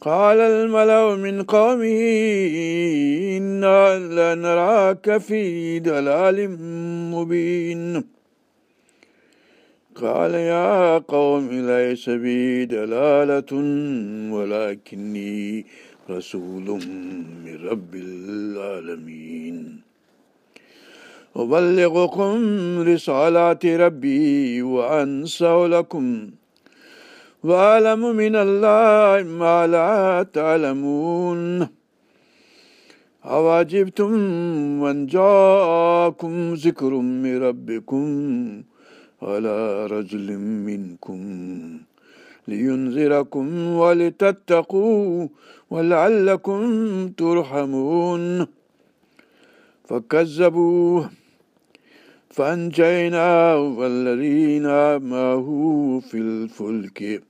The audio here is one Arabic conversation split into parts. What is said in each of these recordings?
قال الملأ من قومه إنا لنراك في دلال مبين. قال يا قوم ليس بي دلالة ولكني رسول من رب العالمين. أبلغكم رسالات ربي وأنسى لكم وأعلم من الله ما لا تعلمون أواجبتم من جاءكم ذكر من ربكم على رجل منكم لينذركم ولتتقوا ولعلكم ترحمون فكذبوه فأنجيناه والذين معه في الفلك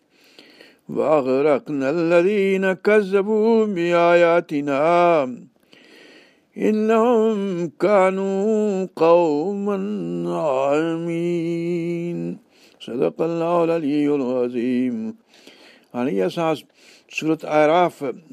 وأغرقنا الذين كذبوا بآياتنا إنهم كانوا قوما عامين صدق الله العلي العظيم हाणे असां सूरत आराफ़